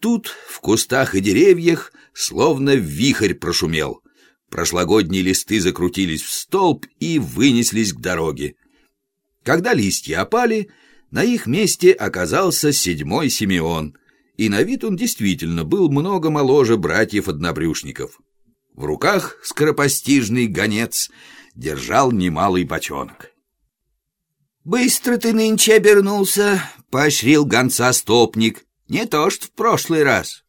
Тут в кустах и деревьях словно вихрь прошумел. Прошлогодние листы закрутились в столб и вынеслись к дороге. Когда листья опали, на их месте оказался седьмой Симеон, и на вид он действительно был много моложе братьев-однобрюшников. В руках скоропостижный гонец держал немалый бочонок. «Быстро ты нынче обернулся», — поощрил гонца стопник. «Не то что в прошлый раз».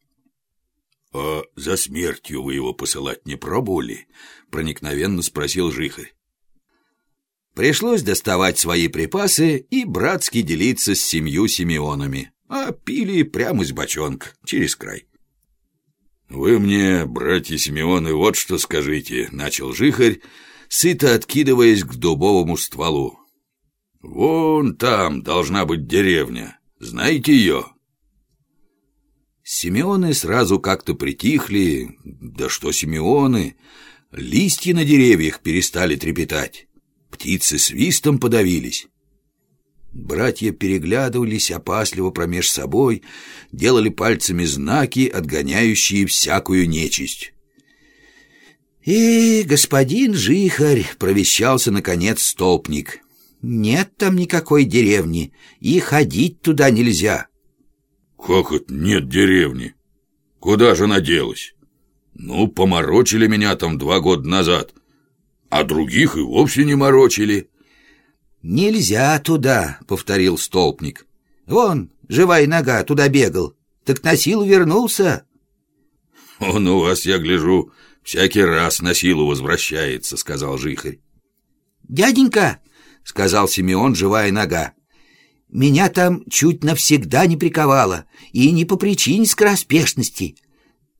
«А за смертью вы его посылать не пробовали?» — проникновенно спросил Жихарь. Пришлось доставать свои припасы и братски делиться с семью Симеонами, а пили прямо из бочонка, через край. «Вы мне, братья Симеоны, вот что скажите», — начал Жихарь, сыто откидываясь к дубовому стволу. «Вон там должна быть деревня. Знаете ее?» Симеоны сразу как-то притихли. Да что Симеоны! Листья на деревьях перестали трепетать. Птицы свистом подавились. Братья переглядывались опасливо промеж собой, делали пальцами знаки, отгоняющие всякую нечисть. «И господин Жихарь!» — провещался, наконец, столпник. «Нет там никакой деревни, и ходить туда нельзя». «Как это нет деревни? Куда же она делась? Ну, поморочили меня там два года назад а других и вовсе не морочили. «Нельзя туда», — повторил столпник. «Вон, живая нога, туда бегал. Так на силу вернулся». «Он у вас, я гляжу, всякий раз на силу возвращается», — сказал Жихарь. «Дяденька», — сказал Симеон, живая нога, — «меня там чуть навсегда не приковало, и не по причине скороспешности.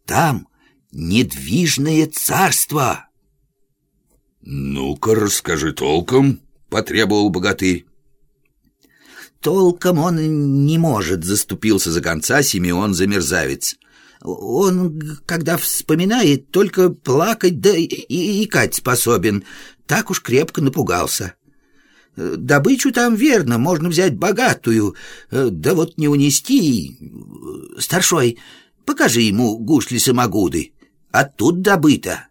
Там недвижное царство». «Ну-ка, расскажи толком», — потребовал богатырь. «Толком он не может», — заступился за конца Симеон Замерзавец. «Он, когда вспоминает, только плакать да и икать способен. Так уж крепко напугался. Добычу там верно, можно взять богатую, да вот не унести. Старшой, покажи ему гушли-самогуды. Оттуда добыто».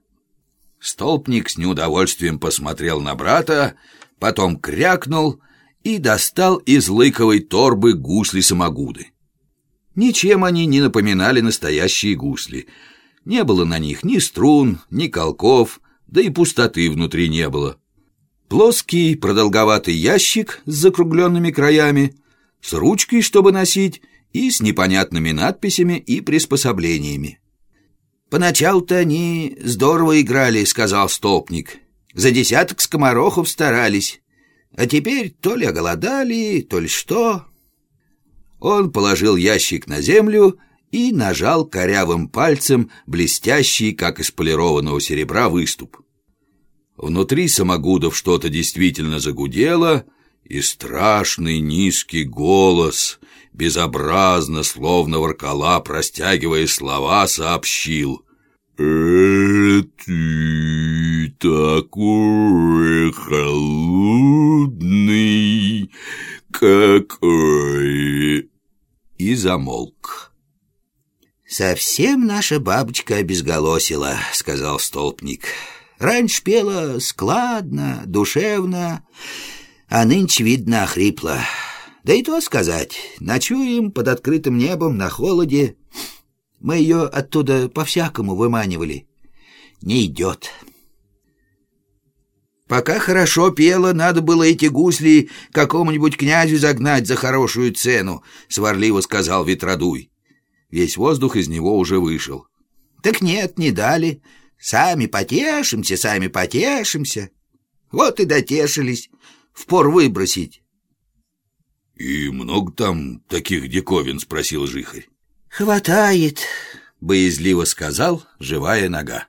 Столпник с неудовольствием посмотрел на брата, потом крякнул и достал из лыковой торбы гусли-самогуды. Ничем они не напоминали настоящие гусли. Не было на них ни струн, ни колков, да и пустоты внутри не было. Плоский продолговатый ящик с закругленными краями, с ручкой, чтобы носить, и с непонятными надписями и приспособлениями. «Поначалу-то они здорово играли», — сказал столпник. «За десяток скоморохов старались. А теперь то ли оголодали, то ли что». Он положил ящик на землю и нажал корявым пальцем блестящий, как из полированного серебра, выступ. Внутри самогудов что-то действительно загудело, и страшный низкий голос, безобразно, словно воркала, простягивая слова, сообщил. «Это такой холодный, какой!» И замолк. «Совсем наша бабочка обезголосила», — сказал столпник. «Раньше пела складно, душевно, а нынче, видно, охрипла». Да и то сказать, ночуем под открытым небом на холоде. Мы ее оттуда по-всякому выманивали. Не идет. Пока хорошо пела, надо было эти гусли какому-нибудь князю загнать за хорошую цену, сварливо сказал Ветродуй. Весь воздух из него уже вышел. Так нет, не дали. Сами потешимся, сами потешимся. Вот и дотешились. Впор выбросить. «И много там таких диковин?» — спросил Жихарь. «Хватает», — боязливо сказал живая нога.